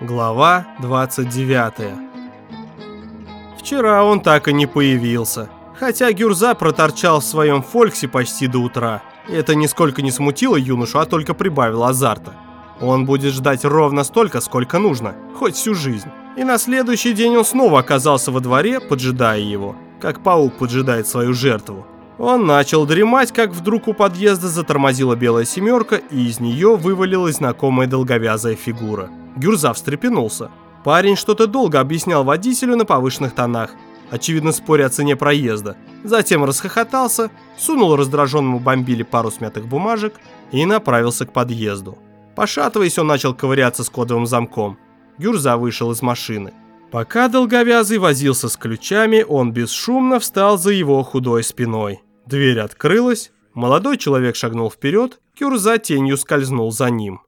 Глава 29 Вчера он так и не появился, хотя Гюрза проторчал в своем фольксе почти до утра. Это нисколько не смутило юношу, а только прибавило азарта. Он будет ждать ровно столько, сколько нужно, хоть всю жизнь. И на следующий день он снова оказался во дворе, поджидая его, как паук поджидает свою жертву. Он начал дремать, как вдруг у подъезда затормозила белая семерка, и из нее вывалилась знакомая долговязая фигура. Гюрза встрепенулся. Парень что-то долго объяснял водителю на повышенных тонах, очевидно споря о цене проезда. Затем расхохотался, сунул раздраженному бомбиле пару смятых бумажек и направился к подъезду. Пошатываясь, он начал ковыряться с кодовым замком. Гюрза вышел из машины. Пока долговязый возился с ключами, он бесшумно встал за его худой спиной. Дверь открылась, молодой человек шагнул вперед, Кюрза тенью скользнул за ним.